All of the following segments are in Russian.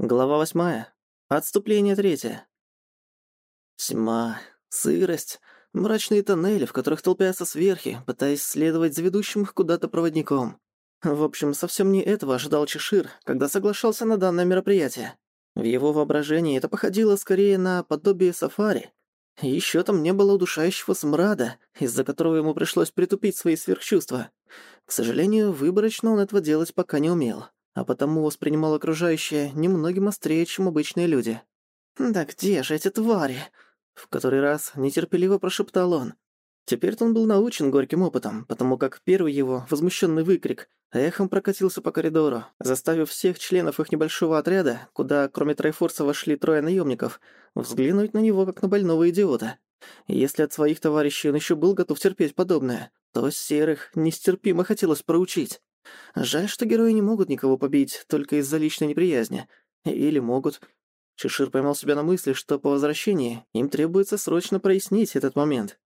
Глава восьмая. Отступление третье. Тьма, сырость, мрачные тоннели, в которых толпятся сверхи, пытаясь следовать за ведущим их куда-то проводником. В общем, совсем не этого ожидал Чешир, когда соглашался на данное мероприятие. В его воображении это походило скорее на подобие сафари. Еще там не было удушающего смрада, из-за которого ему пришлось притупить свои сверхчувства. К сожалению, выборочно он этого делать пока не умел а потому воспринимал окружающее немногим острее, чем обычные люди. «Да где же эти твари?» В который раз нетерпеливо прошептал он. Теперь-то он был научен горьким опытом, потому как первый его возмущенный выкрик эхом прокатился по коридору, заставив всех членов их небольшого отряда, куда кроме Трайфорса вошли трое наемников, взглянуть на него как на больного идиота. И если от своих товарищей он еще был готов терпеть подобное, то серых нестерпимо хотелось проучить. Жаль, что герои не могут никого побить только из-за личной неприязни. Или могут. Чешир поймал себя на мысли, что по возвращении им требуется срочно прояснить этот момент.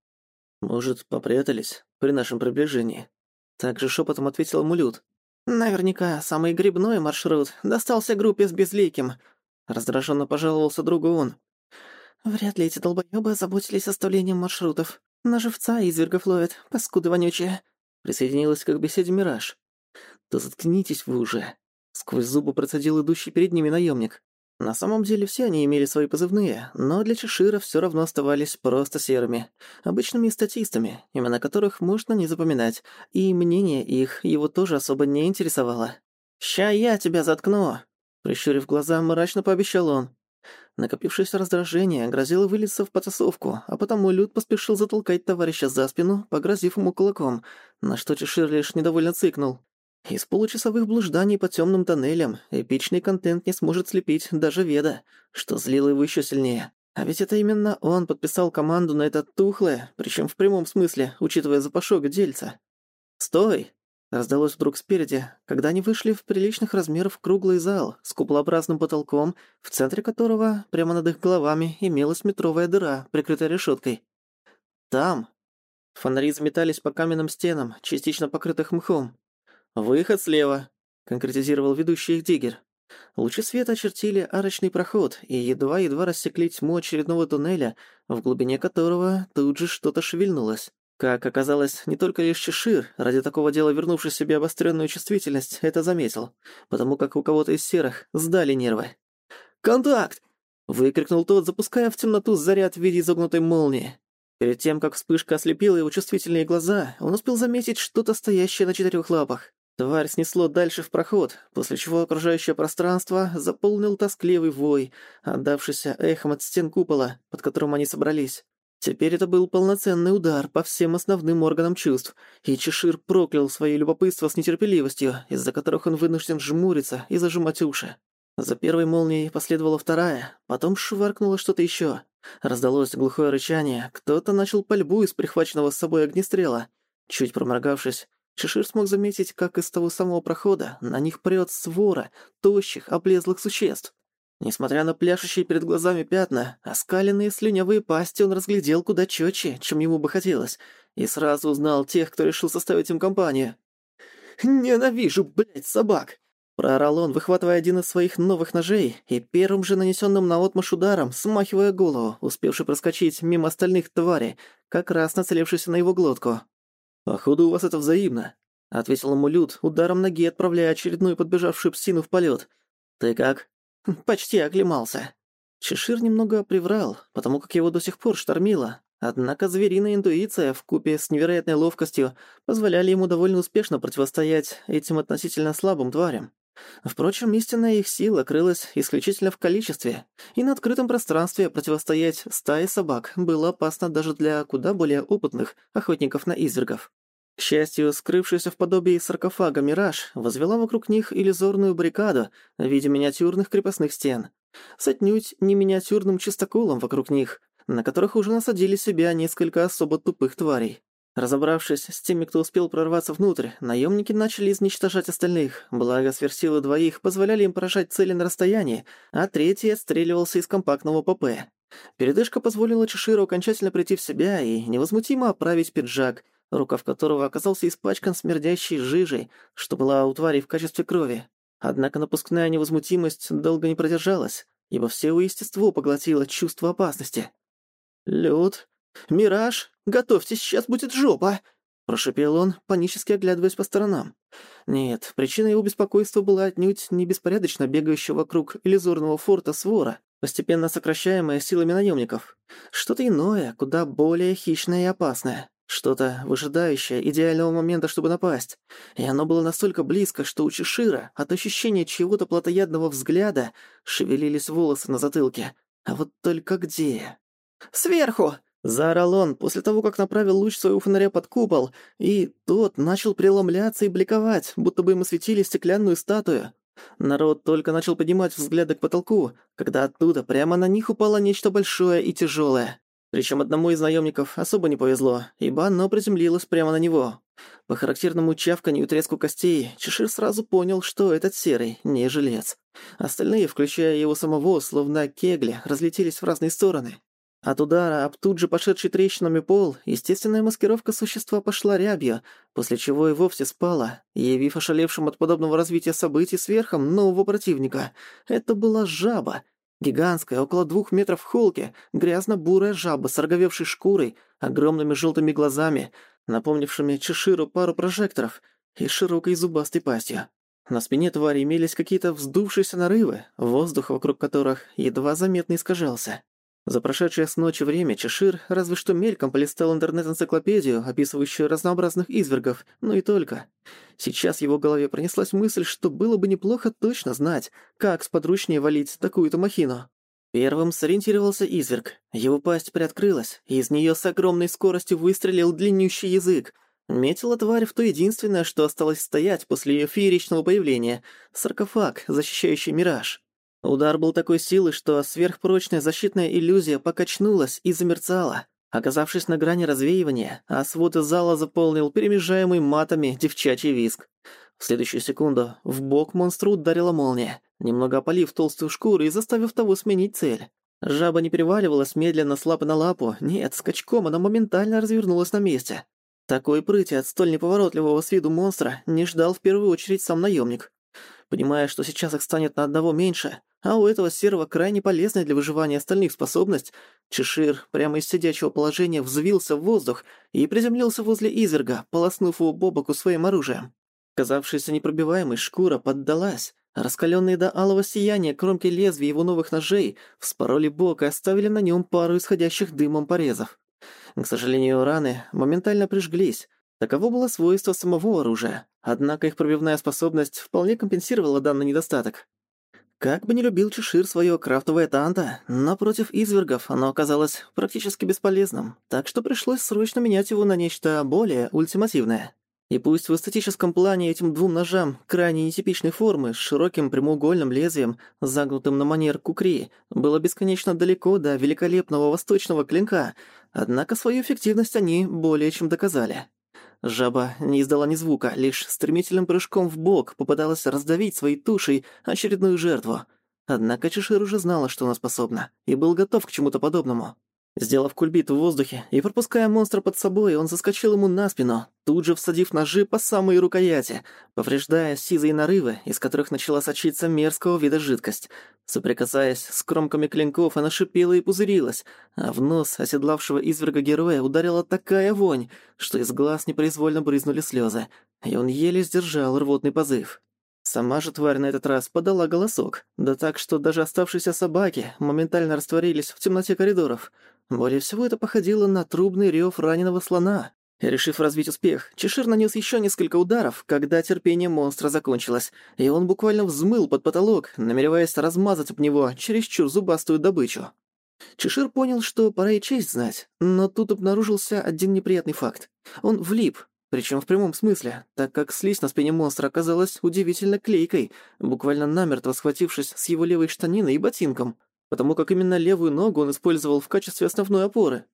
«Может, попрятались при нашем приближении?» Также шепотом ответил Мулют. «Наверняка самый грибной маршрут достался группе с Безликим», раздраженно пожаловался другу он. «Вряд ли эти долбоёбы озаботились оставлением маршрутов. На живца извергов ловят, паскуды вонючие», присоединилась к беседе Мираж. «Да заткнитесь вы уже!» Сквозь зубы процедил идущий перед ними наемник. На самом деле все они имели свои позывные, но для Чешира все равно оставались просто серыми, обычными статистами, имена которых можно не запоминать, и мнение их его тоже особо не интересовало. «Ща я тебя заткну!» Прищурив глаза, мрачно пообещал он. Накопившееся раздражение грозило вылиться в потасовку, а потому Люд поспешил затолкать товарища за спину, погрозив ему кулаком, на что Чешир лишь недовольно цыкнул. Из получасовых блужданий по темным тоннелям эпичный контент не сможет слепить даже Веда, что злило его еще сильнее. А ведь это именно он подписал команду на это тухлое, причем в прямом смысле, учитывая запашок дельца. «Стой!» — раздалось вдруг спереди, когда они вышли в приличных размеров круглый зал с куполообразным потолком, в центре которого, прямо над их головами, имелась метровая дыра, прикрытая решеткой. «Там!» Фонари заметались по каменным стенам, частично покрытых мхом, «Выход слева», — конкретизировал ведущий их диггер. Лучи света очертили арочный проход и едва-едва рассекли тьму очередного туннеля, в глубине которого тут же что-то шевельнулось. Как оказалось, не только лишь Чешир, ради такого дела вернувший себе обостренную чувствительность, это заметил, потому как у кого-то из серых сдали нервы. «Контакт!» — выкрикнул тот, запуская в темноту заряд в виде изогнутой молнии. Перед тем, как вспышка ослепила его чувствительные глаза, он успел заметить что-то стоящее на четырех лапах. Тварь снесло дальше в проход, после чего окружающее пространство заполнил тоскливый вой, отдавшийся эхом от стен купола, под которым они собрались. Теперь это был полноценный удар по всем основным органам чувств, и Чешир проклял свое любопытство с нетерпеливостью, из-за которых он вынужден жмуриться и зажимать уши. За первой молнией последовала вторая, потом шваркнуло что-то еще. Раздалось глухое рычание, кто-то начал пальбу из прихваченного с собой огнестрела. Чуть проморгавшись, Чешир смог заметить, как из того самого прохода на них прёт свора тощих, облезлых существ. Несмотря на пляшущие перед глазами пятна, оскаленные слюнявые пасти он разглядел куда чётче, чем ему бы хотелось, и сразу узнал тех, кто решил составить им компанию. «Ненавижу, блядь, собак!» Проорал он, выхватывая один из своих новых ножей и первым же нанесенным наотмашь ударом, смахивая голову, успевший проскочить мимо остальных тварей, как раз нацелившись на его глотку. «Походу, у вас это взаимно», — ответил ему Люд, ударом ноги отправляя очередную подбежавшую псину в полет. «Ты как?» «Почти оклемался». Чешир немного приврал, потому как его до сих пор штормило. Однако звериная интуиция вкупе с невероятной ловкостью позволяли ему довольно успешно противостоять этим относительно слабым тварям. Впрочем, истинная их сила крылась исключительно в количестве, и на открытом пространстве противостоять стае собак было опасно даже для куда более опытных охотников на извергов. К счастью, скрывшаяся в подобии саркофага «Мираж» возвела вокруг них иллюзорную баррикаду в виде миниатюрных крепостных стен. С не миниатюрным чистоколом вокруг них, на которых уже насадили себя несколько особо тупых тварей. Разобравшись с теми, кто успел прорваться внутрь, наемники начали изничтожать остальных, благо сверхсилы двоих позволяли им поражать цели на расстоянии, а третий отстреливался из компактного ПП. Передышка позволила Чеширу окончательно прийти в себя и невозмутимо оправить пиджак, рукав которого оказался испачкан смердящей жижей, что была у тварей в качестве крови. Однако напускная невозмутимость долго не продержалась, ибо все его естество поглотило чувство опасности. «Люд! Мираж! Готовьтесь, сейчас будет жопа!» Прошипел он, панически оглядываясь по сторонам. Нет, причина его беспокойства была отнюдь не беспорядочно бегающего вокруг иллюзорного форта свора, постепенно сокращаемая силами наемников. Что-то иное, куда более хищное и опасное. Что-то выжидающее идеального момента, чтобы напасть. И оно было настолько близко, что у Чешира от ощущения чего-то плотоядного взгляда шевелились волосы на затылке. А вот только где? «Сверху!» — заорал он после того, как направил луч своего фонаря под купол, и тот начал преломляться и бликовать, будто бы ему светили стеклянную статую. Народ только начал поднимать взгляды к потолку, когда оттуда прямо на них упало нечто большое и тяжелое. Причем одному из наемников особо не повезло, ибо оно приземлилось прямо на него. По характерному чавканью и треску костей, Чешир сразу понял, что этот серый, не жилец. Остальные, включая его самого, словно кегли, разлетелись в разные стороны. От удара об тут же пошедший трещинами пол, естественная маскировка существа пошла рябью, после чего и вовсе спала, явив ошалевшим от подобного развития событий сверхом нового противника. Это была жаба. Гигантская, около двух метров в холке, грязно-бурая жаба с роговевшей шкурой, огромными желтыми глазами, напомнившими чеширу пару прожекторов и широкой зубастой пастью. На спине твари имелись какие-то вздувшиеся нарывы, воздух вокруг которых едва заметно искажался. За прошедшее с ночи время Чешир разве что мельком полистал интернет-энциклопедию, описывающую разнообразных извергов, но и только. Сейчас в его голове пронеслась мысль, что было бы неплохо точно знать, как сподручнее валить такую-то махину. Первым сориентировался изверг. Его пасть приоткрылась, и из нее с огромной скоростью выстрелил длиннющий язык. Метила тварь в то единственное, что осталось стоять после ее фееричного появления — саркофаг, защищающий мираж. Удар был такой силы, что сверхпрочная защитная иллюзия покачнулась и замерцала, оказавшись на грани развеивания, а своды зала заполнил перемежаемый матами девчачий виск. В следующую секунду в бок монстру ударила молния, немного опалив толстую шкуру и заставив того сменить цель. Жаба не переваливалась медленно с лапы на лапу, нет, скачком она моментально развернулась на месте. Такой прыти от столь неповоротливого с виду монстра не ждал в первую очередь сам наемник. Понимая, что сейчас их станет на одного меньше, а у этого серого крайне полезная для выживания остальных способность, Чешир прямо из сидячего положения взвился в воздух и приземлился возле изверга, полоснув его по боку своим оружием. Казавшаяся непробиваемой шкура поддалась. Раскаленные до алого сияния кромки лезвий его новых ножей вспороли бок и оставили на нем пару исходящих дымом порезов. К сожалению, раны моментально прижглись. Таково было свойство самого оружия, однако их пробивная способность вполне компенсировала данный недостаток. Как бы не любил Чешир своё крафтовое танта, но против извергов оно оказалось практически бесполезным, так что пришлось срочно менять его на нечто более ультимативное. И пусть в эстетическом плане этим двум ножам крайне нетипичной формы, с широким прямоугольным лезвием, загнутым на манер кукри, было бесконечно далеко до великолепного восточного клинка, однако свою эффективность они более чем доказали. Жаба не издала ни звука, лишь стремительным прыжком в бок попыталась раздавить своей тушей очередную жертву. Однако Чешир уже знала, что она способна, и был готов к чему-то подобному. Сделав кульбит в воздухе и пропуская монстра под собой, он заскочил ему на спину, тут же всадив ножи по самые рукояти, повреждая сизые нарывы, из которых начала сочиться мерзкого вида жидкость. Соприкасаясь с кромками клинков, она шипела и пузырилась, а в нос оседлавшего изверга героя ударила такая вонь, что из глаз непроизвольно брызнули слезы, и он еле сдержал рвотный позыв. Сама же тварь на этот раз подала голосок, да так, что даже оставшиеся собаки моментально растворились в темноте коридоров — более всего это походило на трубный рев раненого слона. Решив развить успех, Чешир нанес еще несколько ударов, когда терпение монстра закончилось, и он буквально взмыл под потолок, намереваясь размазать об него чересчур зубастую добычу. Чешир понял, что пора и честь знать, но тут обнаружился один неприятный факт. Он влип, причем в прямом смысле, так как слизь на спине монстра оказалась удивительно клейкой, буквально намертво схватившись с его левой штаниной и ботинком потому как именно левую ногу он использовал в качестве основной опоры.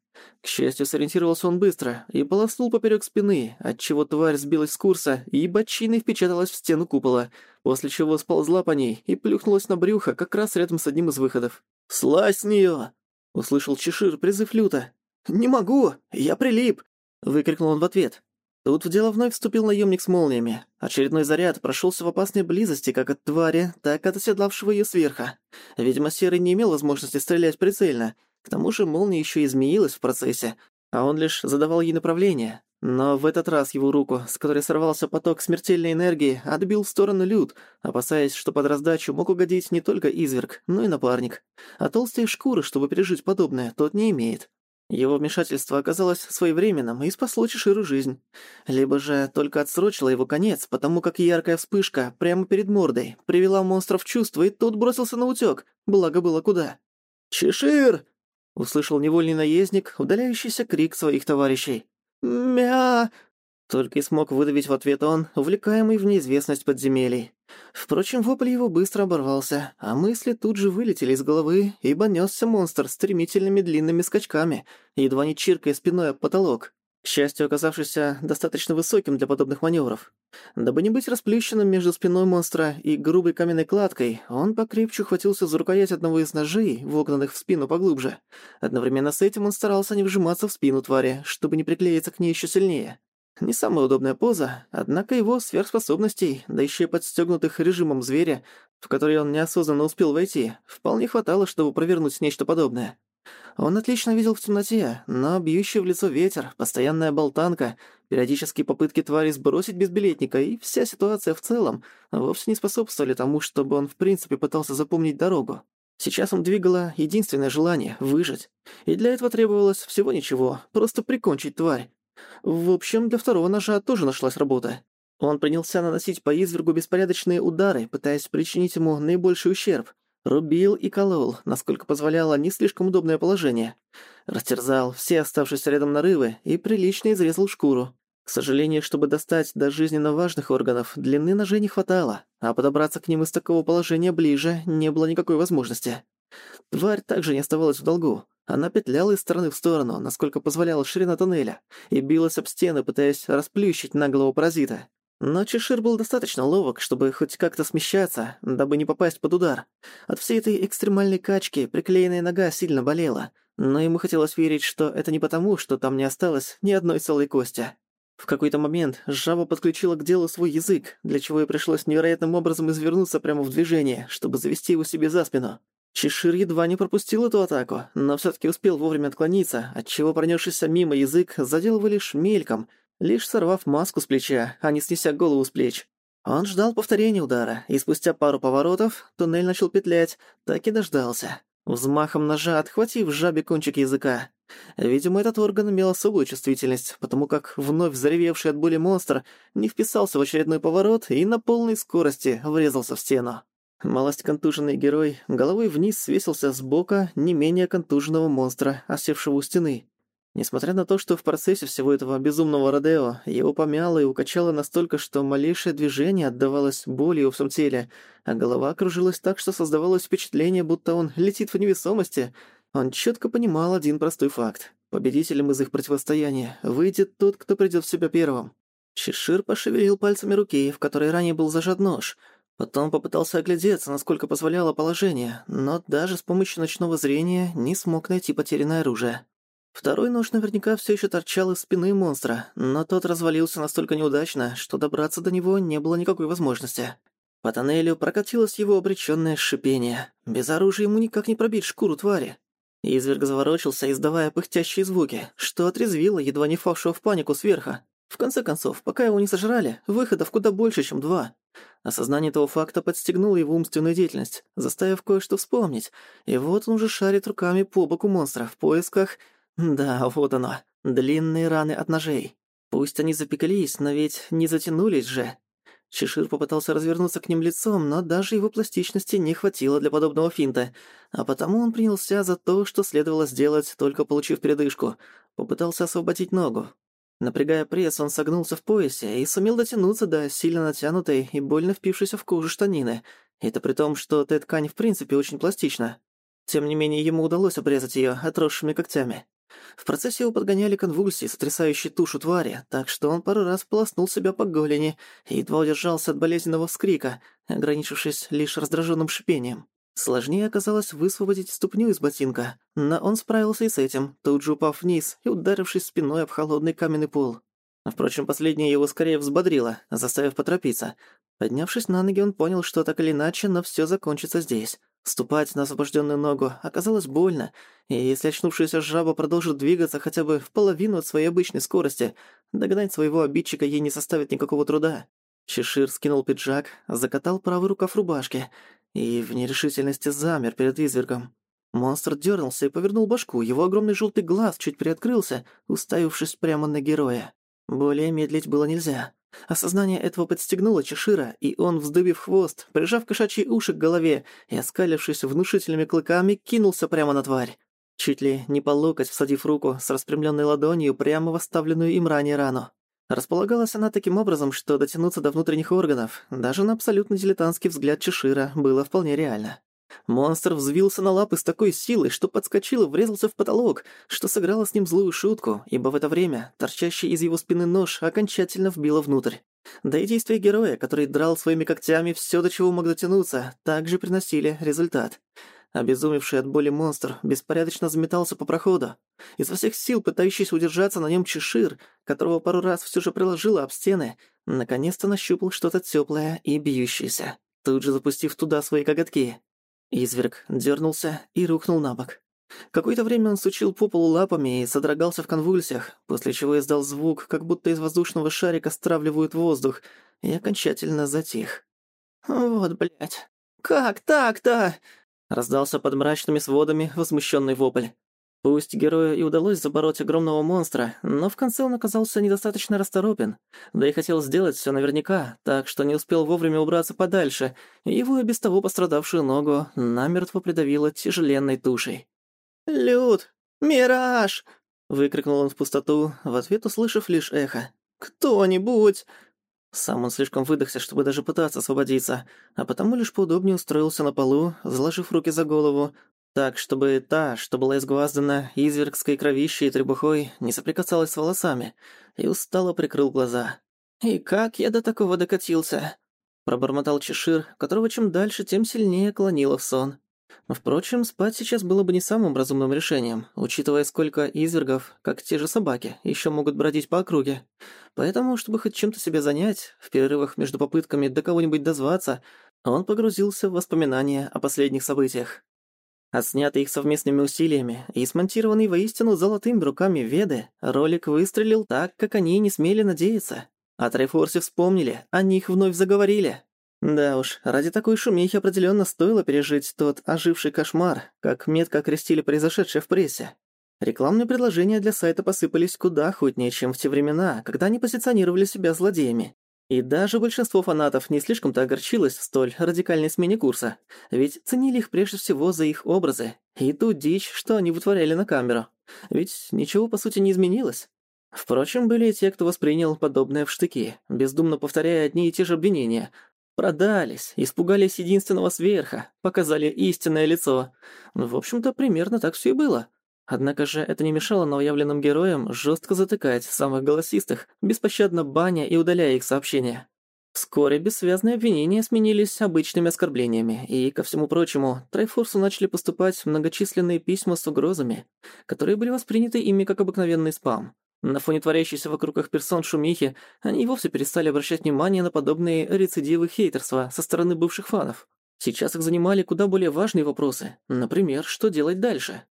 К счастью, сориентировался он быстро и полоснул поперек спины, отчего тварь сбилась с курса и бочиной впечаталась в стену купола, после чего сползла по ней и плюхнулась на брюхо как раз рядом с одним из выходов. «Слазь с неё!» — услышал Чешир призыв люта. «Не могу! Я прилип!» — выкрикнул он в ответ. Тут в дело вновь вступил наемник с молниями. Очередной заряд прошелся в опасной близости как от твари, так и от оседлавшего ее сверха. Видимо, Серый не имел возможности стрелять прицельно. К тому же молния еще изменилась в процессе, а он лишь задавал ей направление. Но в этот раз его руку, с которой сорвался поток смертельной энергии, отбил в сторону Люд, опасаясь, что под раздачу мог угодить не только изверг, но и напарник. А толстые шкуры, чтобы пережить подобное, тот не имеет. Его вмешательство оказалось своевременным и спасло Чеширу жизнь. Либо же только отсрочило его конец, потому как яркая вспышка прямо перед мордой привела монстра в чувство, и тот бросился на утёк, благо было куда. «Чешир!» — услышал невольный наездник, удаляющийся крик своих товарищей. «Мя!» Только и смог выдавить в ответ он, увлекаемый в неизвестность подземелий. Впрочем, вопль его быстро оборвался, а мысли тут же вылетели из головы, ибо нёсся монстр стремительными длинными скачками, едва не чиркая спиной об потолок, к счастью, оказавшийся достаточно высоким для подобных маневров. Дабы не быть расплющенным между спиной монстра и грубой каменной кладкой, он покрепче ухватился за рукоять одного из ножей, вогнанных в спину поглубже. Одновременно с этим он старался не вжиматься в спину твари, чтобы не приклеиться к ней ещё сильнее. Не самая удобная поза, однако его сверхспособностей, да еще и подстегнутых режимом зверя, в который он неосознанно успел войти, вполне хватало, чтобы провернуть нечто подобное. Он отлично видел в темноте, но бьющий в лицо ветер, постоянная болтанка, периодические попытки твари сбросить безбилетника и вся ситуация в целом вовсе не способствовали тому, чтобы он в принципе пытался запомнить дорогу. Сейчас он двигало единственное желание — выжить. И для этого требовалось всего ничего, просто прикончить тварь, в общем, для второго ножа тоже нашлась работа. Он принялся наносить по извергу беспорядочные удары, пытаясь причинить ему наибольший ущерб. Рубил и колол, насколько позволяло не слишком удобное положение. Растерзал все оставшиеся рядом нарывы и прилично изрезал шкуру. К сожалению, чтобы достать до жизненно важных органов, длины ножей не хватало, а подобраться к ним из такого положения ближе не было никакой возможности. Тварь также не оставалась в долгу. Она петляла из стороны в сторону, насколько позволяла ширина тоннеля, и билась об стены, пытаясь расплющить наглого паразита. Но Чешир был достаточно ловок, чтобы хоть как-то смещаться, дабы не попасть под удар. От всей этой экстремальной качки приклеенная нога сильно болела, но ему хотелось верить, что это не потому, что там не осталось ни одной целой кости. В какой-то момент жаба подключила к делу свой язык, для чего ей пришлось невероятным образом извернуться прямо в движение, чтобы завести его себе за спину. Чешир едва не пропустил эту атаку, но всё-таки успел вовремя отклониться, отчего пронёсшийся мимо язык задел его лишь мельком, лишь сорвав маску с плеча, а не снеся голову с плеч. Он ждал повторения удара, и спустя пару поворотов туннель начал петлять, так и дождался. Взмахом ножа отхватив жабе кончик языка. Видимо, этот орган имел особую чувствительность, потому как вновь заревевший от боли монстр не вписался в очередной поворот и на полной скорости врезался в стену. Малость контуженный герой головой вниз свесился с не менее контуженного монстра, осевшего у стены. Несмотря на то, что в процессе всего этого безумного Родео его помяло и укачало настолько, что малейшее движение отдавалось болью в всем теле, а голова кружилась так, что создавалось впечатление, будто он летит в невесомости, он четко понимал один простой факт. Победителем из их противостояния выйдет тот, кто придет в себя первым. Чешир пошевелил пальцами руки, в которой ранее был зажат нож — Потом попытался оглядеться, насколько позволяло положение, но даже с помощью ночного зрения не смог найти потерянное оружие. Второй нож наверняка все еще торчал из спины монстра, но тот развалился настолько неудачно, что добраться до него не было никакой возможности. По тоннелю прокатилось его обречённое шипение. Без оружия ему никак не пробить шкуру твари. Изверг заворочился, издавая пыхтящие звуки, что отрезвило едва не фавшего в панику сверха. В конце концов, пока его не сожрали, выходов куда больше, чем два. Осознание этого факта подстегнуло его умственную деятельность, заставив кое-что вспомнить. И вот он уже шарит руками по боку монстра в поисках... Да, вот оно. Длинные раны от ножей. Пусть они запеклись, но ведь не затянулись же. Чешир попытался развернуться к ним лицом, но даже его пластичности не хватило для подобного финта, а потому он принялся за то, что следовало сделать, только получив передышку. Попытался освободить ногу, Напрягая пресс, он согнулся в поясе и сумел дотянуться до сильно натянутой и больно впившейся в кожу штанины. Это при том, что эта ткань в принципе очень пластична. Тем не менее, ему удалось обрезать её отросшими когтями. В процессе его подгоняли конвульсии, сотрясающие тушу твари, так что он пару раз полоснул себя по голени и едва удержался от болезненного вскрика, ограничившись лишь раздражённым шипением. Сложнее оказалось высвободить ступню из ботинка, но он справился и с этим, тут же упав вниз и ударившись спиной об холодный каменный пол. Впрочем, последнее его скорее взбодрило, заставив поторопиться. Поднявшись на ноги, он понял, что так или иначе, но всё закончится здесь. Ступать на освобожденную ногу оказалось больно, и если очнувшаяся жаба продолжит двигаться хотя бы в половину от своей обычной скорости, догнать своего обидчика ей не составит никакого труда. Чешир скинул пиджак, закатал правый рукав рубашки и в нерешительности замер перед извергом. Монстр дернулся и повернул башку, его огромный желтый глаз чуть приоткрылся, уставившись прямо на героя. Более медлить было нельзя. Осознание этого подстегнуло Чешира, и он, вздыбив хвост, прижав кошачьи уши к голове и оскалившись внушительными клыками, кинулся прямо на тварь. Чуть ли не по локоть всадив руку с распрямленной ладонью прямо в оставленную им ранее рану. Располагалась она таким образом, что дотянуться до внутренних органов, даже на абсолютно дилетантский взгляд Чешира, было вполне реально. Монстр взвился на лапы с такой силой, что подскочил и врезался в потолок, что сыграло с ним злую шутку, ибо в это время торчащий из его спины нож окончательно вбило внутрь. Да и действия героя, который драл своими когтями все, до чего мог дотянуться, также приносили результат. Обезумевший от боли монстр беспорядочно заметался по проходу. Изо всех сил пытающийся удержаться на нем чешир, которого пару раз все же приложило об стены, наконец-то нащупал что-то теплое и бьющееся, тут же запустив туда свои коготки. Изверг дернулся и рухнул на бок. Какое-то время он сучил по полу лапами и содрогался в конвульсиях, после чего издал звук, как будто из воздушного шарика стравливают воздух, и окончательно затих. «Вот, блядь, как так-то?» Раздался под мрачными сводами возмущенный вопль. Пусть герою и удалось забороть огромного монстра, но в конце он оказался недостаточно расторопен. Да и хотел сделать все наверняка, так что не успел вовремя убраться подальше, и его и без того пострадавшую ногу намертво придавило тяжеленной тушей. «Люд! Мираж!» — выкрикнул он в пустоту, в ответ услышав лишь эхо. «Кто-нибудь!» Сам он слишком выдохся, чтобы даже пытаться освободиться, а потому лишь поудобнее устроился на полу, заложив руки за голову, так, чтобы та, что была изгваздана извергской кровищей и требухой, не соприкасалась с волосами, и устало прикрыл глаза. «И как я до такого докатился?» Пробормотал Чешир, которого чем дальше, тем сильнее клонило в сон. Впрочем, спать сейчас было бы не самым разумным решением, учитывая, сколько извергов, как те же собаки, еще могут бродить по округе. Поэтому, чтобы хоть чем-то себя занять, в перерывах между попытками до кого-нибудь дозваться, он погрузился в воспоминания о последних событиях. Отснятый их совместными усилиями и смонтированный воистину золотыми руками Веды, ролик выстрелил так, как они не смели надеяться. О Трайфорсе вспомнили, о них вновь заговорили. Да уж, ради такой шумихи определенно стоило пережить тот оживший кошмар, как метко окрестили произошедшее в прессе. Рекламные предложения для сайта посыпались куда охотнее, чем в те времена, когда они позиционировали себя злодеями. И даже большинство фанатов не слишком-то огорчилось в столь радикальной смене курса, ведь ценили их прежде всего за их образы и ту дичь, что они вытворяли на камеру. Ведь ничего по сути не изменилось. Впрочем, были и те, кто воспринял подобное в штыки, бездумно повторяя одни и те же обвинения. Продались, испугались единственного сверха, показали истинное лицо. В общем-то, примерно так все и было. Однако же это не мешало новоявленным героям жестко затыкать самых голосистых, беспощадно баня и удаляя их сообщения. Вскоре бессвязные обвинения сменились обычными оскорблениями, и, ко всему прочему, Трайфорсу начали поступать многочисленные письма с угрозами, которые были восприняты ими как обыкновенный спам. На фоне творящейся вокруг их персон шумихи, они и вовсе перестали обращать внимание на подобные рецидивы хейтерства со стороны бывших фанов. Сейчас их занимали куда более важные вопросы. Например, что делать дальше?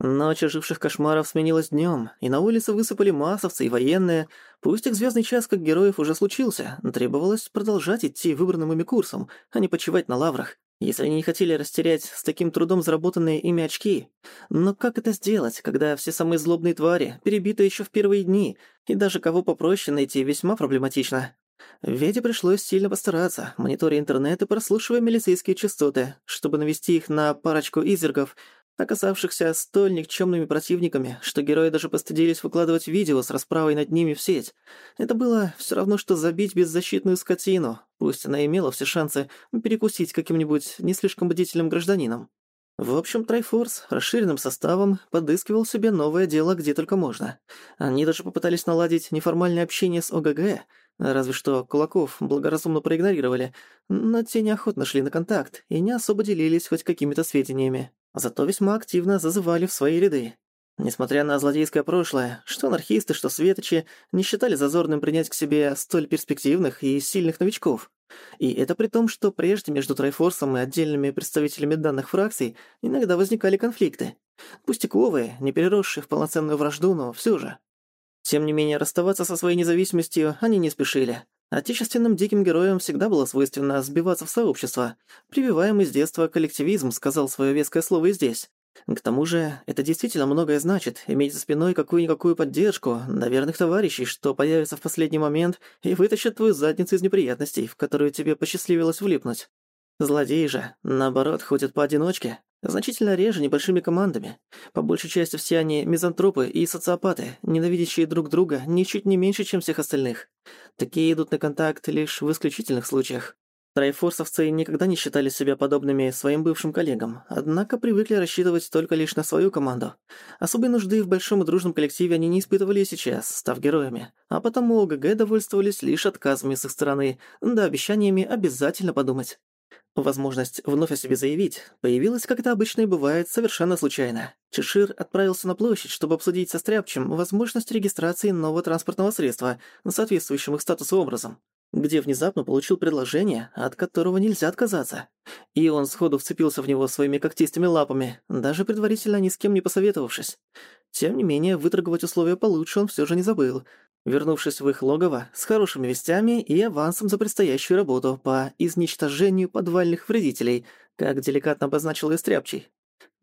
Ночь оживших кошмаров сменилась днем, и на улице высыпали массовцы и военные. Пусть их звездный час как героев уже случился, требовалось продолжать идти выбранным ими курсом, а не почивать на лаврах, если они не хотели растерять с таким трудом заработанные ими очки. Но как это сделать, когда все самые злобные твари перебиты еще в первые дни, и даже кого попроще найти весьма проблематично? Веде пришлось сильно постараться, мониторя интернет и прослушивая милицейские частоты, чтобы навести их на парочку изергов, оказавшихся столь никчемными противниками, что герои даже постыдились выкладывать видео с расправой над ними в сеть. Это было все равно, что забить беззащитную скотину, пусть она имела все шансы перекусить каким-нибудь не слишком бдительным гражданином. В общем, Трайфорс расширенным составом подыскивал себе новое дело где только можно. Они даже попытались наладить неформальное общение с ОГГ, разве что кулаков благоразумно проигнорировали, но те неохотно шли на контакт и не особо делились хоть какими-то сведениями. Зато весьма активно зазывали в свои ряды. Несмотря на злодейское прошлое, что анархисты, что светочи не считали зазорным принять к себе столь перспективных и сильных новичков. И это при том, что прежде между Трайфорсом и отдельными представителями данных фракций иногда возникали конфликты. Пустяковые, не переросшие в полноценную вражду, но всё же. Тем не менее, расставаться со своей независимостью они не спешили. Отечественным диким героям всегда было свойственно сбиваться в сообщество. Прививаемый с детства коллективизм сказал своё веское слово и здесь. К тому же, это действительно многое значит, иметь за спиной какую-никакую поддержку, наверных товарищей, что появятся в последний момент и вытащат твою задницу из неприятностей, в которую тебе посчастливилось влипнуть. Злодеи же, наоборот, ходят поодиночке, значительно реже небольшими командами. По большей части все они мизантропы и социопаты, ненавидящие друг друга ничуть не меньше, чем всех остальных. Такие идут на контакт лишь в исключительных случаях. Трайфорсовцы никогда не считали себя подобными своим бывшим коллегам, однако привыкли рассчитывать только лишь на свою команду. Особой нужды в большом и дружном коллективе они не испытывали сейчас, став героями, а потому ОГГ довольствовались лишь отказами с их стороны, да обещаниями обязательно подумать. Возможность вновь о себе заявить появилась, как это обычно и бывает, совершенно случайно. Чешир отправился на площадь, чтобы обсудить со Стряпчем возможность регистрации нового транспортного средства, соответствующим их статусу образом где внезапно получил предложение, от которого нельзя отказаться. И он сходу вцепился в него своими когтистыми лапами, даже предварительно ни с кем не посоветовавшись. Тем не менее, выторговать условия получше он всё же не забыл, вернувшись в их логово с хорошими вестями и авансом за предстоящую работу по изничтожению подвальных вредителей, как деликатно обозначил Истряпчий.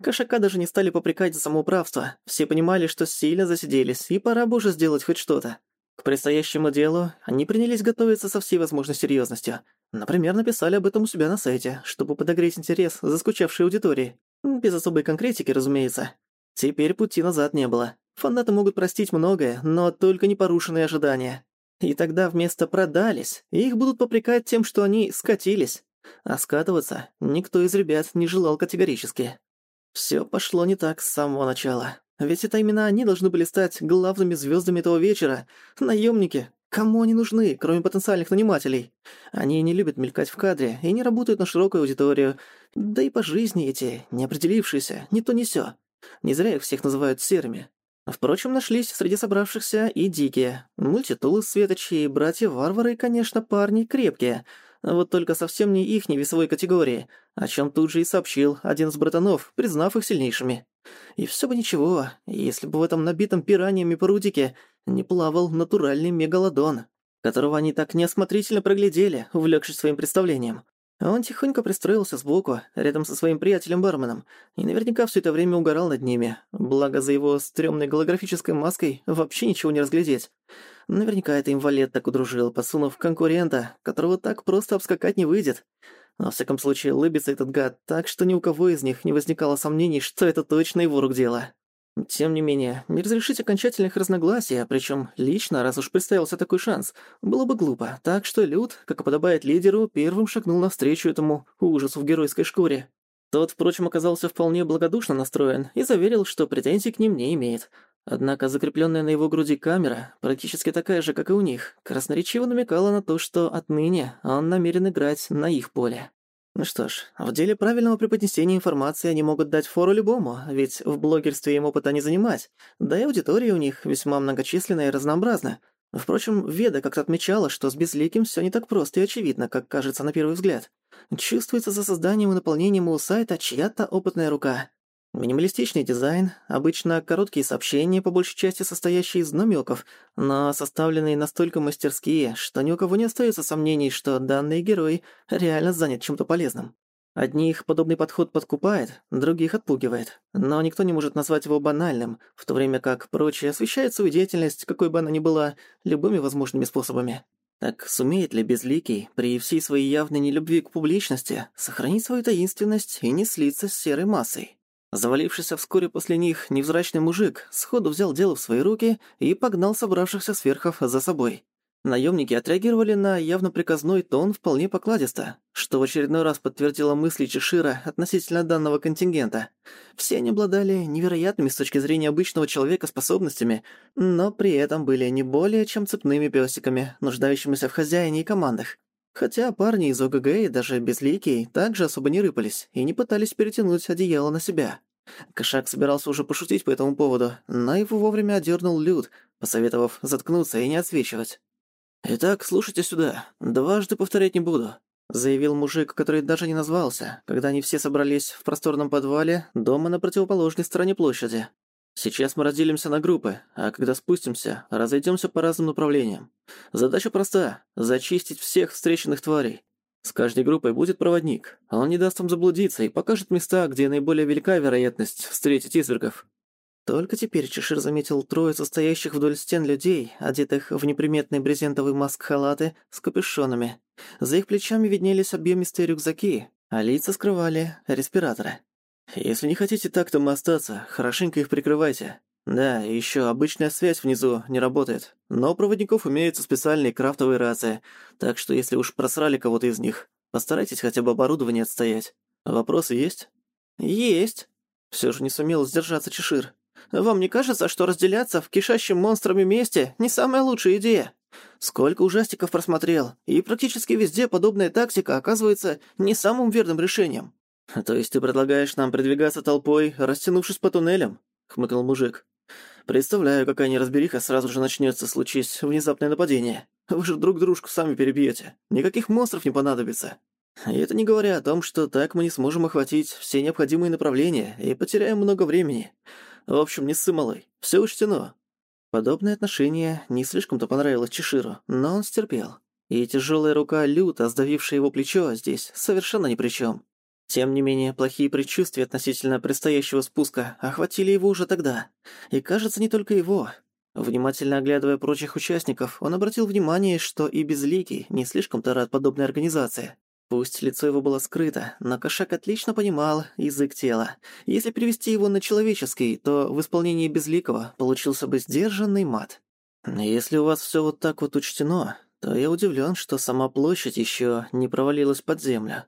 Кошака даже не стали попрекать за самоуправство, все понимали, что сильно засиделись, и пора бы уже сделать хоть что-то. К предстоящему делу они принялись готовиться со всей возможной серьёзностью. Например, написали об этом у себя на сайте, чтобы подогреть интерес заскучавшей аудитории. Без особой конкретики, разумеется. Теперь пути назад не было. Фанаты могут простить многое, но только не порушенные ожидания. И тогда вместо «продались» их будут попрекать тем, что они скатились. А скатываться никто из ребят не желал категорически. Всё пошло не так с самого начала. Ведь это именно они должны были стать главными звездами этого вечера. Наемники. Кому они нужны, кроме потенциальных нанимателей? Они не любят мелькать в кадре и не работают на широкую аудиторию. Да и по жизни эти, неопределившиеся, не то не сё. Не зря их всех называют серыми. Впрочем, нашлись среди собравшихся и дикие. Мультитулы светочи братья-варвары, конечно, парни крепкие. Вот только совсем не их весовой категории, о чем тут же и сообщил один из братанов, признав их сильнейшими. И все бы ничего, если бы в этом набитом пираньями прудике не плавал натуральный мегалодон, которого они так неосмотрительно проглядели, увлекшись своим представлением. Он тихонько пристроился сбоку, рядом со своим приятелем-барменом, и наверняка все это время угорал над ними, благо за его стрёмной голографической маской вообще ничего не разглядеть. Наверняка это инвалид так удружил, посунув конкурента, которого так просто обскакать не выйдет. Во всяком случае, лыбится этот гад так, что ни у кого из них не возникало сомнений, что это точно его рук дело. Тем не менее, не разрешить окончательных разногласий, а причем лично, раз уж представился такой шанс, было бы глупо, так что Люд, как и подобает лидеру, первым шагнул навстречу этому ужасу в геройской шкуре. Тот, впрочем, оказался вполне благодушно настроен и заверил, что претензий к ним не имеет. Однако закрепленная на его груди камера, практически такая же, как и у них, красноречиво намекала на то, что отныне он намерен играть на их поле. Ну что ж, в деле правильного преподнесения информации они могут дать фору любому, ведь в блогерстве им опыта не занимать, да и аудитория у них весьма многочисленная и разнообразна. Впрочем, Веда как-то отмечала, что с Безликим всё не так просто и очевидно, как кажется на первый взгляд. Чувствуется за созданием и наполнением у сайта чья-то опытная рука. Минималистичный дизайн, обычно короткие сообщения, по большей части состоящие из намёков, но составленные настолько мастерские, что ни у кого не остаётся сомнений, что данный герой реально занят чем-то полезным. Одних подобный подход подкупает, других отпугивает, но никто не может назвать его банальным, в то время как прочие освещают свою деятельность, какой бы она ни была, любыми возможными способами. Так сумеет ли Безликий, при всей своей явной нелюбви к публичности, сохранить свою таинственность и не слиться с серой массой? Завалившийся вскоре после них невзрачный мужик сходу взял дело в свои руки и погнал собравшихся сверхов за собой. Наемники отреагировали на явно приказной тон вполне покладисто, что в очередной раз подтвердило мысли Чешира относительно данного контингента. Все они обладали невероятными с точки зрения обычного человека способностями, но при этом были не более чем цепными пёсиками, нуждающимися в хозяине и командах. Хотя парни из ОГГ и даже Безликий также особо не рыпались и не пытались перетянуть одеяло на себя. Кошак собирался уже пошутить по этому поводу, но его вовремя одернул Люд, посоветовав заткнуться и не отсвечивать. «Итак, слушайте сюда. Дважды повторять не буду», — заявил мужик, который даже не назвался, когда они все собрались в просторном подвале дома на противоположной стороне площади. «Сейчас мы разделимся на группы, а когда спустимся, разойдемся по разным направлениям. Задача проста — зачистить всех встреченных тварей. С каждой группой будет проводник. Он не даст вам заблудиться и покажет места, где наиболее велика вероятность встретить извергов. Только теперь Чешир заметил трое состоящих вдоль стен людей, одетых в неприметные брезентовые маск-халаты с капюшонами. За их плечами виднелись объемистые рюкзаки, а лица скрывали респираторы. «Если не хотите так там остаться, хорошенько их прикрывайте. Да, и ещё обычная связь внизу не работает, но у проводников имеются специальные крафтовые рации, так что если уж просрали кого-то из них, постарайтесь хотя бы оборудование отстоять. Вопросы есть?» «Есть!» Всё же не сумел сдержаться Чешир. Вам не кажется, что разделяться в кишащем монстрами месте не самая лучшая идея? Сколько ужастиков просмотрел, и практически везде подобная тактика оказывается не самым верным решением. То есть ты предлагаешь нам продвигаться толпой, растянувшись по туннелям? хмыкнул мужик. Представляю, какая неразбериха сразу же начнется, случись внезапное нападение. Вы же друг дружку сами перебьете. Никаких монстров не понадобится. И это не говоря о том, что так мы не сможем охватить все необходимые направления и потеряем много времени. В общем, не ссы, малой. Всё учтено». Подобное отношение не слишком-то понравилось Чеширу, но он стерпел. И тяжёлая рука люто сдавившая его плечо здесь совершенно ни при чём. Тем не менее, плохие предчувствия относительно предстоящего спуска охватили его уже тогда. И, кажется, не только его. Внимательно оглядывая прочих участников, он обратил внимание, что и Безликий не слишком-то рад подобной организации. Пусть лицо его было скрыто, но кошак отлично понимал язык тела. Если перевести его на человеческий, то в исполнении Безликого получился бы сдержанный мат. Если у вас всё вот так вот учтено, то я удивлён, что сама площадь ещё не провалилась под землю.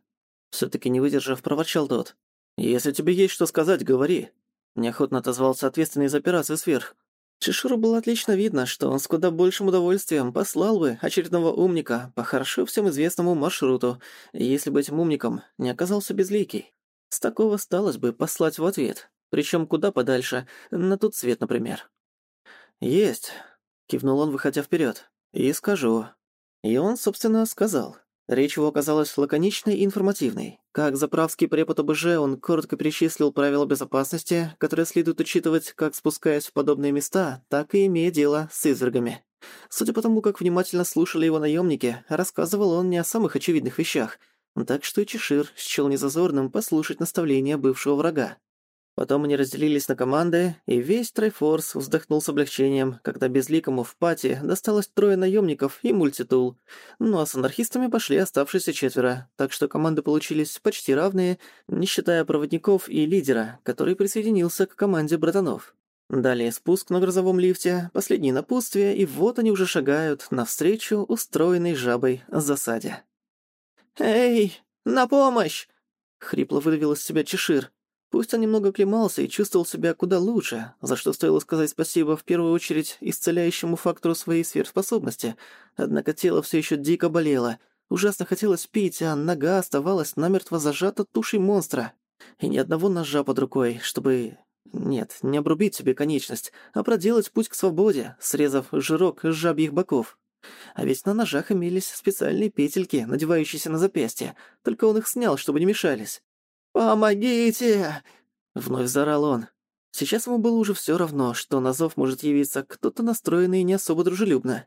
Всё-таки не выдержав, проворчал тот. «Если тебе есть что сказать, говори». Неохотно отозвался ответственный за операцию сверх. Чеширу было отлично видно, что он с куда большим удовольствием послал бы очередного умника по хорошо всем известному маршруту, если бы этим умником не оказался безликий. С такого сталось бы послать в ответ, причем куда подальше, на тот свет, например. «Есть», — кивнул он, выходя вперед. «И скажу». И он, собственно, сказал. Речь его оказалась лаконичной и информативной. Как заправский препод ОБЖ, он коротко перечислил правила безопасности, которые следует учитывать как спускаясь в подобные места, так и имея дело с извергами. Судя по тому, как внимательно слушали его наемники, рассказывал он не о самых очевидных вещах, так что и Чешир счел незазорным послушать наставления бывшего врага. Потом они разделились на команды, и весь Трайфорс вздохнул с облегчением, когда безликому в пати досталось трое наемников и мультитул. Ну а с анархистами пошли оставшиеся четверо, так что команды получились почти равные, не считая проводников и лидера, который присоединился к команде братанов. Далее спуск на грузовом лифте, последние напутствия, и вот они уже шагают навстречу устроенной жабой засаде. «Эй, на помощь!» — хрипло выдавил из себя Чешир. Пусть он немного клемался и чувствовал себя куда лучше, за что стоило сказать спасибо в первую очередь исцеляющему фактору своей сверхспособности, однако тело все еще дико болело. Ужасно хотелось пить, а нога оставалась намертво зажата тушей монстра. И ни одного ножа под рукой, чтобы... Нет, не обрубить себе конечность, а проделать путь к свободе, срезав жирок с жабьих боков. А ведь на ножах имелись специальные петельки, надевающиеся на запястье, только он их снял, чтобы не мешались. «Помогите!» — вновь заорал он. Сейчас ему было уже всё равно, что на зов может явиться кто-то настроенный не особо дружелюбно.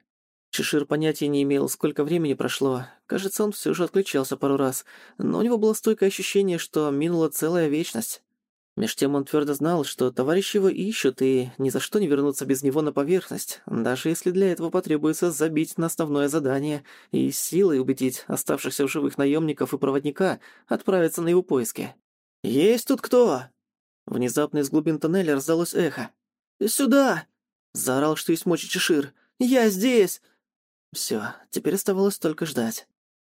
Чешир понятия не имел, сколько времени прошло. Кажется, он всё же отключался пару раз, но у него было стойкое ощущение, что минула целая вечность. Меж тем он твёрдо знал, что товарищи его ищут и ни за что не вернутся без него на поверхность, даже если для этого потребуется забить на основное задание и силой убедить оставшихся в живых наемников и проводника отправиться на его поиски. «Есть тут кто?» Внезапно из глубин тоннеля раздалось эхо. «Сюда!» — заорал, что есть мочи Чешир. «Я здесь!» Всё, теперь оставалось только ждать.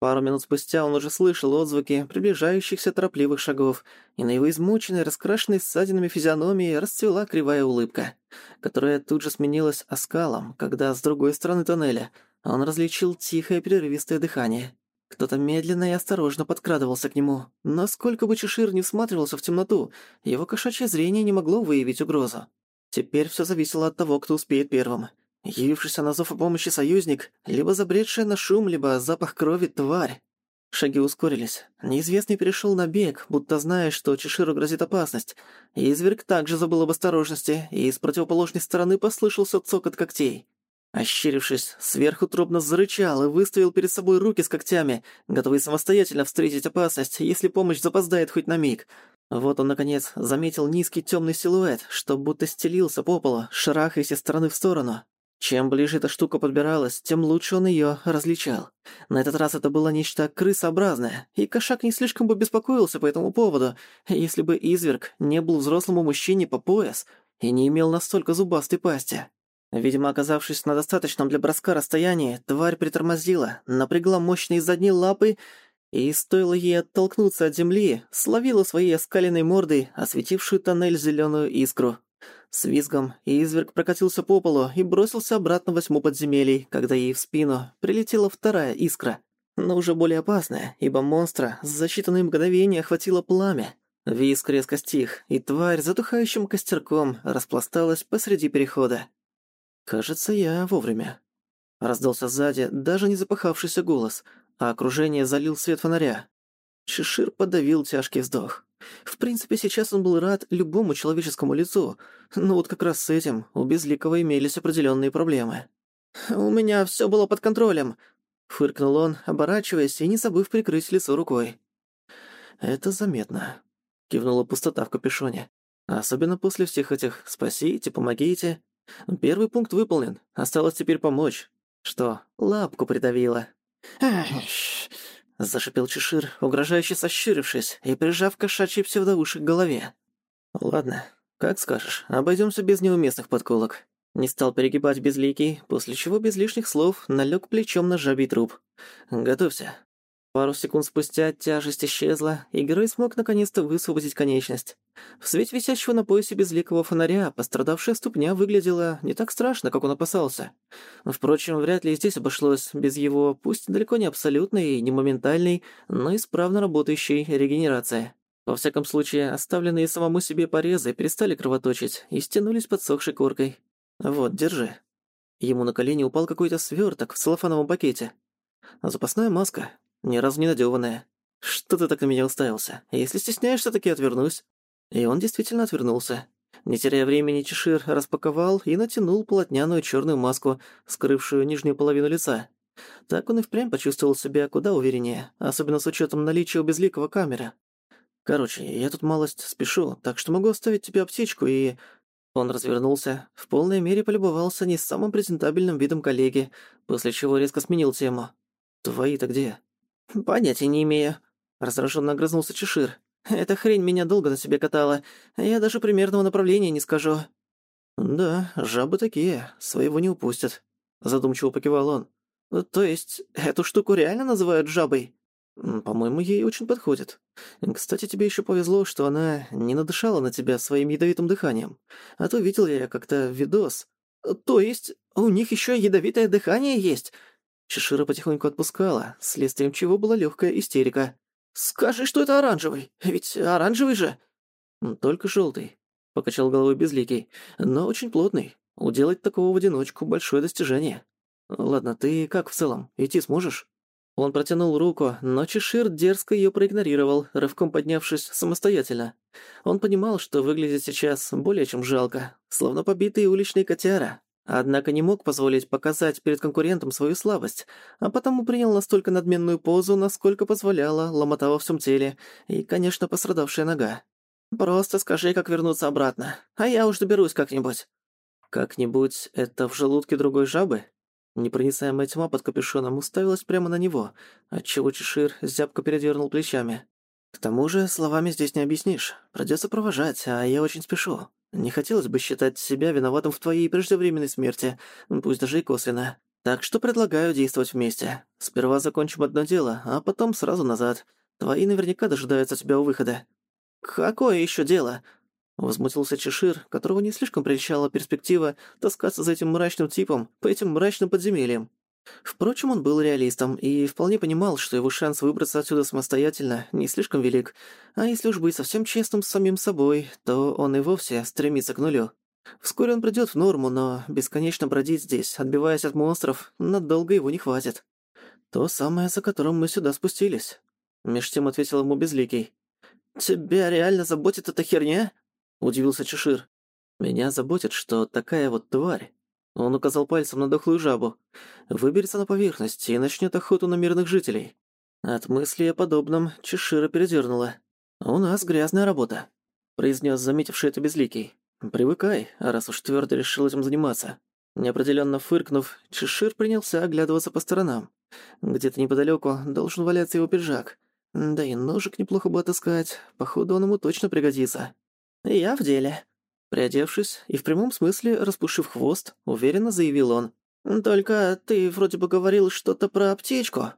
Пару минут спустя он уже слышал отзвуки приближающихся торопливых шагов, и на его измученной, раскрашенной ссадинами физиономии расцвела кривая улыбка, которая тут же сменилась оскалом, когда с другой стороны тоннеля он различил тихое прерывистое дыхание. Кто-то медленно и осторожно подкрадывался к нему. Насколько бы Чешир не всматривался в темноту, его кошачье зрение не могло выявить угрозу. Теперь всё зависело от того, кто успеет первым. Явившийся на зов о помощи союзник, либо забредшая на шум, либо запах крови тварь. Шаги ускорились. Неизвестный перешёл на бег, будто зная, что Чеширу грозит опасность. Изверг также забыл об осторожности, и с противоположной стороны послышался цокот когтей. Ощерившись, сверху трубно зарычал и выставил перед собой руки с когтями, готовый самостоятельно встретить опасность, если помощь запоздает хоть на миг. Вот он, наконец, заметил низкий тёмный силуэт, что будто стелился по полу, шарахаясь из стороны в сторону. Чем ближе эта штука подбиралась, тем лучше он её различал. На этот раз это было нечто крысообразное, и кошак не слишком бы беспокоился по этому поводу, если бы изверг не был взрослому мужчине по пояс и не имел настолько зубастой пасти. Видимо, оказавшись на достаточном для броска расстоянии, тварь притормозила, напрягла мощные задние лапы и, стоило ей оттолкнуться от земли, словила своей оскаленной мордой осветившую тоннель зелёную искру. С визгом изверг прокатился по полу и бросился обратно в восьму подземелий, когда ей в спину прилетела вторая искра. Но уже более опасная, ибо монстра за считанные мгновения охватило пламя. Визг резко стих, и тварь затухающим костерком распласталась посреди перехода. «Кажется, я вовремя». Раздался сзади даже не запахавшийся голос, а окружение залил свет фонаря. Чешир подавил тяжкий вздох. В принципе, сейчас он был рад любому человеческому лицу, но вот как раз с этим у Безликого имелись определенные проблемы. «У меня все было под контролем», — фыркнул он, оборачиваясь и не забыв прикрыть лицо рукой. «Это заметно», — кивнула пустота в капюшоне. «Особенно после всех этих «спасите», «помогите». Первый пункт выполнен, осталось теперь помочь. Что, лапку придавило?» — зашипел Чешир, угрожающе сощурившись и прижав кошачьи псевдоуши к голове. «Ладно, как скажешь, обойдёмся без неуместных подколок». Не стал перегибать безликий, после чего без лишних слов налёг плечом на жабий труп. «Готовься, Пару секунд спустя тяжесть исчезла, и герой смог наконец-то высвободить конечность. В свете висящего на поясе безликого фонаря пострадавшая ступня выглядела не так страшно, как он опасался. Впрочем, вряд ли здесь обошлось без его, пусть далеко не абсолютной и не моментальной, но исправно работающей регенерации. Во всяком случае, оставленные самому себе порезы перестали кровоточить и стянулись подсохшей коркой. «Вот, держи». Ему на колени упал какой-то свёрток в целлофановом пакете. Запасная маска, ни разу не надеванная. Что ты так на меня уставился? Если стесняешься, так и отвернусь». И он действительно отвернулся. Не теряя времени, Чешир распаковал и натянул полотняную черную маску, скрывшую нижнюю половину лица. Так он и впрямь почувствовал себя куда увереннее, особенно с учетом наличия у безликого камеры. «Короче, я тут малость спешу, так что могу оставить тебе аптечку и...» Он развернулся, в полной мере полюбовался не самым презентабельным видом коллеги, после чего резко сменил тему. «Твои-то где?» «Понятия не имею», — раздражённо огрызнулся Чешир. «Эта хрень меня долго на себе катала. Я даже примерного направления не скажу». «Да, жабы такие, своего не упустят», — задумчиво покивал он. «То есть, эту штуку реально называют жабой?» «По-моему, ей очень подходит. Кстати, тебе ещё повезло, что она не надышала на тебя своим ядовитым дыханием. А то видел я как-то видос. То есть, у них ещё ядовитое дыхание есть? Чешира потихоньку отпускала, следствием чего была легкая истерика. «Скажи, что это оранжевый, ведь оранжевый же!» «Только желтый», — покачал головой Безликий, «но очень плотный. Уделать такого в одиночку — большое достижение. Ладно, ты как в целом, идти сможешь?» Он протянул руку, но Чешир дерзко ее проигнорировал, рывком поднявшись самостоятельно. Он понимал, что выглядит сейчас более чем жалко, словно побитый уличный котяра, Однако не мог позволить показать перед конкурентом свою слабость, а потому принял настолько надменную позу, насколько позволяла ломота во всем теле и, конечно, пострадавшая нога. «Просто скажи, как вернуться обратно, а я уж доберусь как-нибудь». «Как-нибудь это в желудке другой жабы?» Непроницаемая тьма под капюшоном уставилась прямо на него, отчего Чешир зябко передернул плечами. «К тому же словами здесь не объяснишь. Придётся провожать, а я очень спешу». Не хотелось бы считать себя виноватым в твоей преждевременной смерти, пусть даже и косвенно. Так что предлагаю действовать вместе. Сперва закончим одно дело, а потом сразу назад. Твои наверняка дожидаются тебя у выхода». «Какое ещё дело?» Возмутился Чешир, которого не слишком прельщала перспектива таскаться за этим мрачным типом по этим мрачным подземельям. Впрочем, он был реалистом и вполне понимал, что его шанс выбраться отсюда самостоятельно не слишком велик, а если уж быть совсем честным с самим собой, то он и вовсе стремится к нулю. Вскоре он придёт в норму, но бесконечно бродить здесь, отбиваясь от монстров, надолго его не хватит. То самое, за которым мы сюда спустились. Меж тем ответил ему Безликий. «Тебя реально заботит эта херня?» — удивился Чешир. «Меня заботит, что такая вот тварь он указал пальцем на дохлую жабу. Выберется на поверхность и начнет охоту на мирных жителей. От мысли о подобном Чешира передернула. «У нас грязная работа», — произнес заметивший это безликий. «Привыкай, раз уж твердо решил этим заниматься». Неопределенно фыркнув, Чешир принялся оглядываться по сторонам. Где-то неподалеку должен валяться его пиджак. Да и ножик неплохо бы отыскать, походу он ему точно пригодится. «Я в деле», Приодевшись и в прямом смысле распушив хвост, уверенно заявил он. «Только ты вроде бы говорил что-то про аптечку».